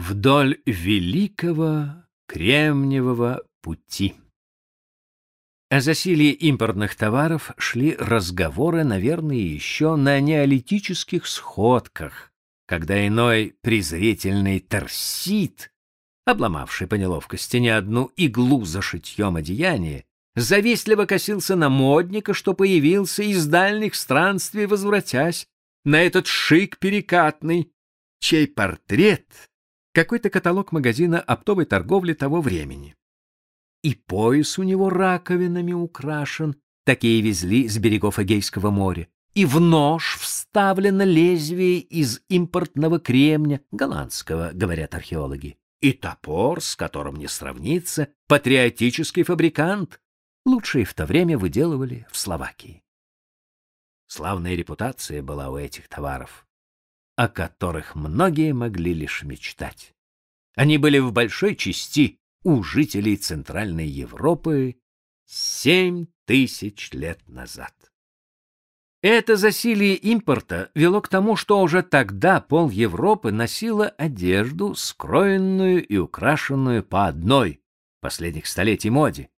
вдоль великого кремниевого пути. О засилии импортных товаров шли разговоры, наверное, еще на неолитических сходках, когда иной презрительный торсит, обломавший по неловкости не одну иглу за шитьем одеяния, завистливо косился на модника, что появился из дальних странствий, возвратясь на этот шик перекатный, чей портрет какой-то каталог магазина оптовой торговли того времени. И пояс у него раковинами украшен, такие везли с берегов Эгейского моря. И в нож вставлено лезвие из импортного кремня, голландского, говорят археологи. И топор, с которым не сравнится, патриотический фабрикант. Лучшие в то время выделывали в Словакии. Славная репутация была у этих товаров о которых многие могли лишь мечтать. Они были в большой части у жителей Центральной Европы семь тысяч лет назад. Это засилие импорта вело к тому, что уже тогда пол Европы носила одежду, скроенную и украшенную по одной последних столетий моде,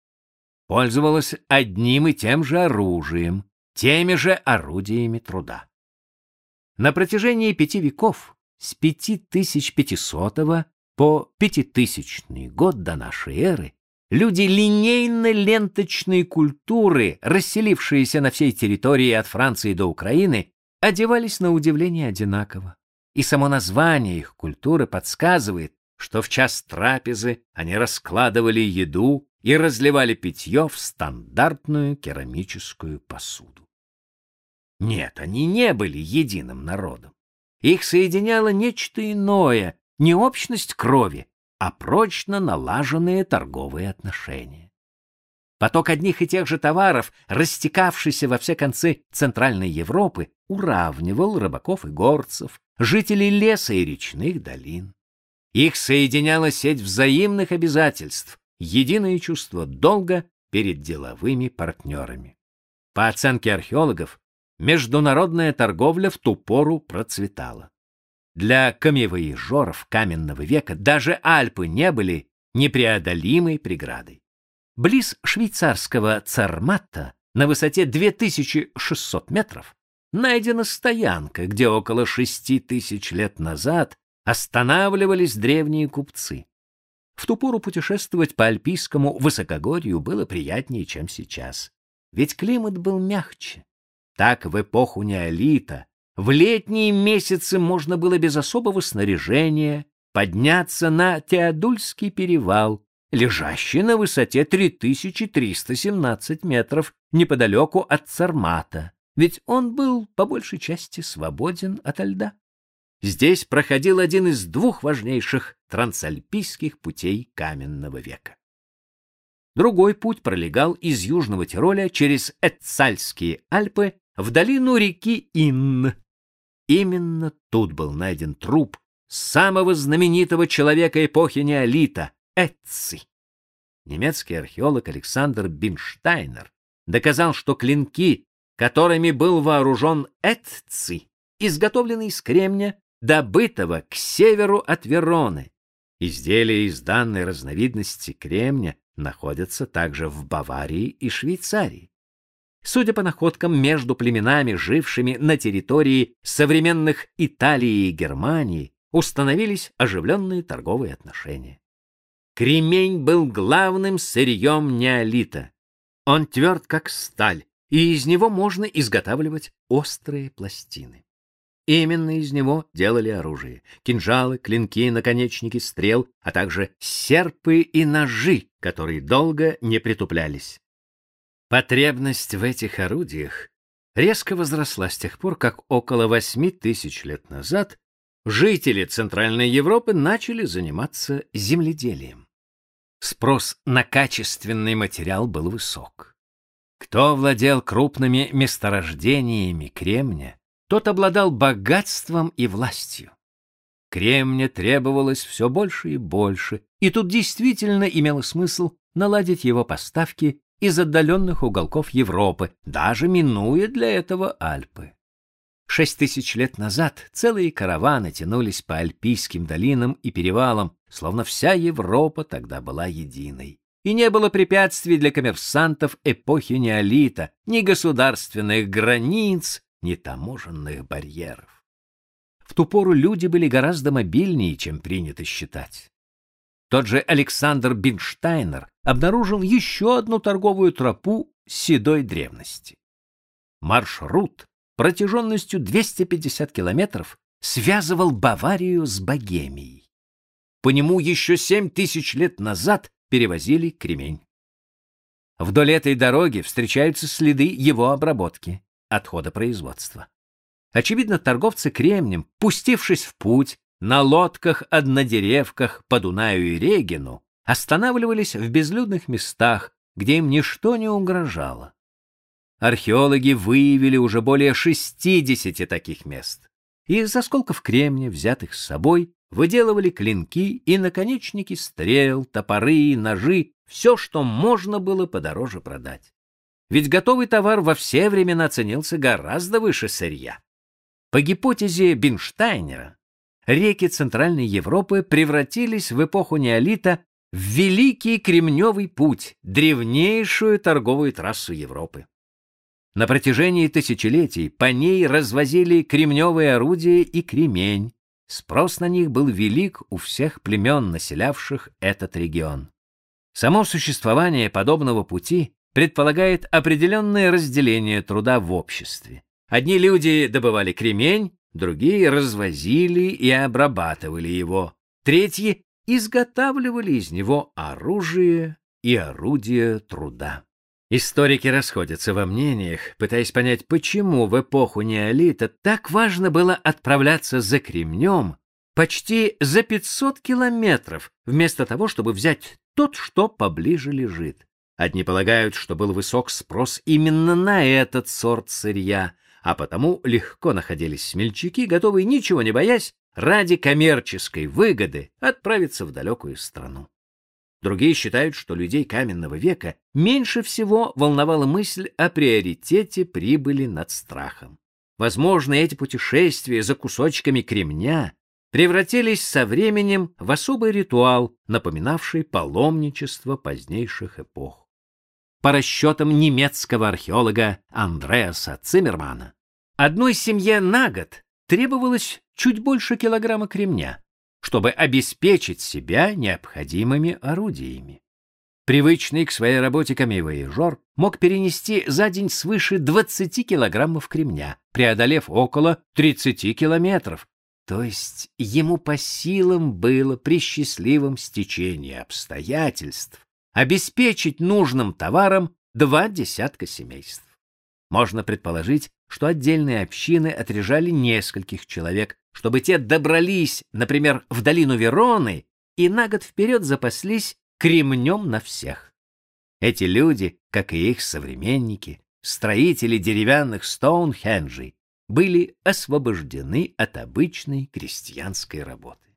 пользовалась одним и тем же оружием, теми же орудиями труда. На протяжении пяти веков, с 5500 по 5000 год до нашей эры, люди линейно-ленточной культуры, расселившиеся на всей территории от Франции до Украины, одевались на удивление одинаково. И само название их культуры подсказывает, что в час трапезы они раскладывали еду и разливали питье в стандартную керамическую посуду. Нет, они не были единым народом. Их соединяло нечто иное, не общность крови, а прочно налаженные торговые отношения. Поток одних и тех же товаров, растекавшийся во все концы Центральной Европы, уравнивал рыбаков и горцев, жителей леса и речных долин. Их соединяла сеть взаимных обязательств, единое чувство долга перед деловыми партнерами. По оценке археологов, международная торговля в ту пору процветала. Для камевоежоров каменного века даже Альпы не были непреодолимой преградой. Близ швейцарского Царматта на высоте 2600 метров найдена стоянка, где около шести тысяч лет назад останавливались древние купцы. В ту пору путешествовать по альпийскому высокогорью было приятнее, чем сейчас, ведь климат был мягче. Так в эпоху неолита в летние месяцы можно было без особого снаряжения подняться на Теодульский перевал, лежащий на высоте 3317 метров неподалеку от Цармата, ведь он был по большей части свободен от льда. Здесь проходил один из двух важнейших трансальпийских путей каменного века. Другой путь пролегал из Южного Тироля через Эцальские Альпы в долину реки Инн. Именно тут был найден труп самого знаменитого человека эпохи неолита Эцци. Немецкий археолог Александр Бинштайнер доказал, что клинки, которыми был вооружен Эцци, изготовлены из кремня, добытого к северу от Вероны. Изделия из данной разновидности кремня находятся также в Баварии и Швейцарии. Судя по находкам между племенами, жившими на территории современных Италии и Германии, установились оживленные торговые отношения. Кремень был главным сырьем неолита. Он тверд, как сталь, и из него можно изготавливать острые пластины. Именно из него делали оружие: кинжалы, клинки, наконечники стрел, а также серпы и ножи, которые долго не притуплялись. Потребность в этих орудиях резко возросла с тех пор, как около восьми тысяч лет назад жители Центральной Европы начали заниматься земледелием. Спрос на качественный материал был высок. Кто владел крупными месторождениями кремня, тот обладал богатством и властью. Кремня требовалось все больше и больше, и тут действительно имело смысл наладить его поставки из отдаленных уголков Европы, даже минуя для этого Альпы. Шесть тысяч лет назад целые караваны тянулись по альпийским долинам и перевалам, словно вся Европа тогда была единой. И не было препятствий для коммерсантов эпохи неолита, ни государственных границ, ни таможенных барьеров. В ту пору люди были гораздо мобильнее, чем принято считать. Тот же Александр Бинштайнер обнаружил еще одну торговую тропу седой древности. Маршрут протяженностью 250 километров связывал Баварию с Богемией. По нему еще семь тысяч лет назад перевозили кремень. Вдоль этой дороги встречаются следы его обработки, отхода производства. Очевидно, торговцы кремнем, пустившись в путь на лодках-однодеревках по Дунаю и Регину, останавливались в безлюдных местах, где им ничто не угрожало археологи выявили уже более 60 таких мест. Из осколков кремния, взятых с собой, выделывали клинки и наконечники стрел, топоры, ножи, все, что можно было подороже продать. Ведь готовый товар во все времена ценился гораздо выше сырья. По гипотезе Бинштайнера, реки Центральной Европы превратились в эпоху неолита в Великий Кремневый путь, древнейшую торговую трассу Европы. На протяжении тысячелетий по ней развозили кремневые орудия и кремень. Спрос на них был велик у всех племен, населявших этот регион. Само существование подобного пути предполагает определенное разделение труда в обществе. Одни люди добывали кремень, другие развозили и обрабатывали его, третьи изготавливали из него оружие и орудия труда. Историки расходятся во мнениях, пытаясь понять, почему в эпоху неолита так важно было отправляться за кремнем почти за 500 километров, вместо того, чтобы взять тот, что поближе лежит. Одни полагают, что был высок спрос именно на этот сорт сырья, а потому легко находились смельчаки, готовые, ничего не боясь, ради коммерческой выгоды отправиться в далекую страну. Другие считают, что людей каменного века меньше всего волновала мысль о приоритете прибыли над страхом. Возможно, эти путешествия за кусочками кремня превратились со временем в особый ритуал, напоминавший паломничество позднейших эпох. По расчетам немецкого археолога Андреаса Циммермана, одной семье на год требовалось чуть больше килограмма кремня, чтобы обеспечить себя необходимыми орудиями. Привычный к своей работе камевояжер мог перенести за день свыше 20 килограммов кремня, преодолев около 30 километров. То есть ему по силам было при счастливом стечении обстоятельств обеспечить нужным товаром два десятка семейств. Можно предположить, что отдельные общины отряжали нескольких человек, чтобы те добрались, например, в долину Вероны и на год вперед запаслись кремнем на всех. Эти люди, как и их современники, строители деревянных Стоунхенджей, были освобождены от обычной крестьянской работы.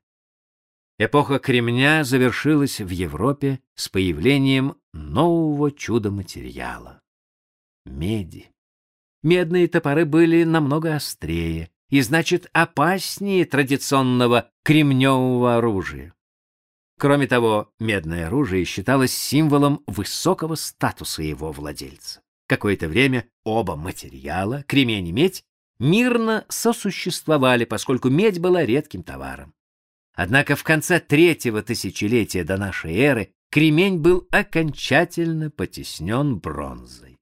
Эпоха кремня завершилась в Европе с появлением нового чудо-материала — меди медные топоры были намного острее и, значит, опаснее традиционного кремневого оружия. Кроме того, медное оружие считалось символом высокого статуса его владельца. Какое-то время оба материала, кремень и медь, мирно сосуществовали, поскольку медь была редким товаром. Однако в конце третьего тысячелетия до нашей эры кремень был окончательно потеснен бронзой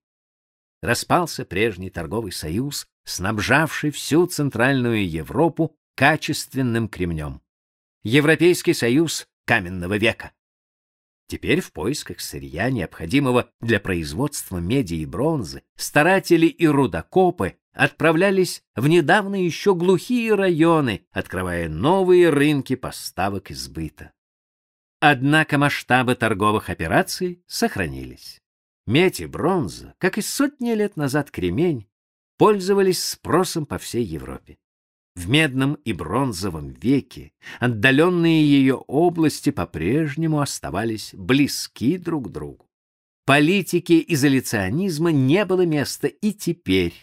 распался прежний торговый союз, снабжавший всю Центральную Европу качественным кремнем. Европейский союз каменного века. Теперь в поисках сырья, необходимого для производства меди и бронзы, старатели и рудокопы отправлялись в недавно еще глухие районы, открывая новые рынки поставок и сбыта. Однако масштабы торговых операций сохранились. Медь и бронза, как и сотни лет назад кремень, пользовались спросом по всей Европе. В медном и бронзовом веке отдаленные ее области по-прежнему оставались близки друг другу. Политике изоляционизма не было места и теперь.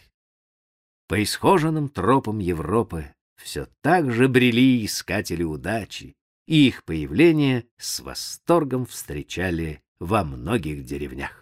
По исхоженным тропам Европы все так же брели искатели удачи, и их появление с восторгом встречали во многих деревнях.